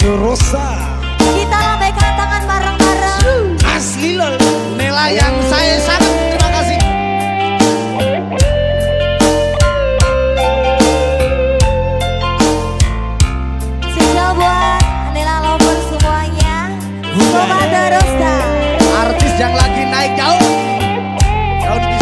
Rosa. Kita lambaikan tangan bareng-bareng. Asli loh Nela yang saya sangat terima kasih. Spesial buat Nela Lover semuanya Sobat Rosa Artis yang lagi naik jauh Daun pisang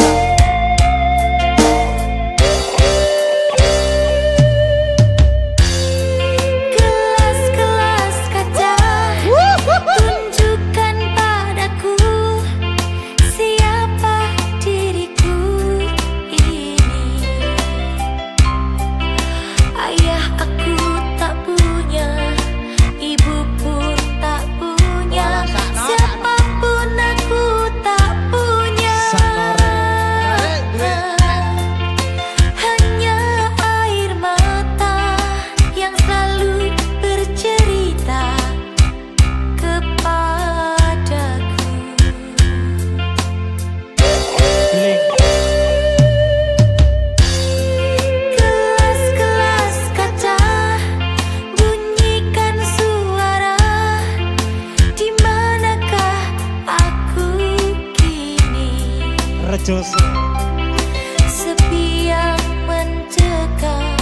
Sepi yang mencekam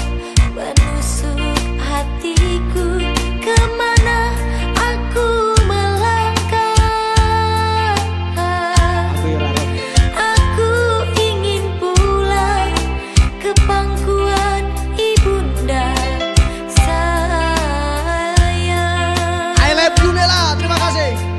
Menusuk hatiku Ke mana aku melangkah? Aku ingin pulang Ke pangkuan ibunda saya. I love Terima kasih.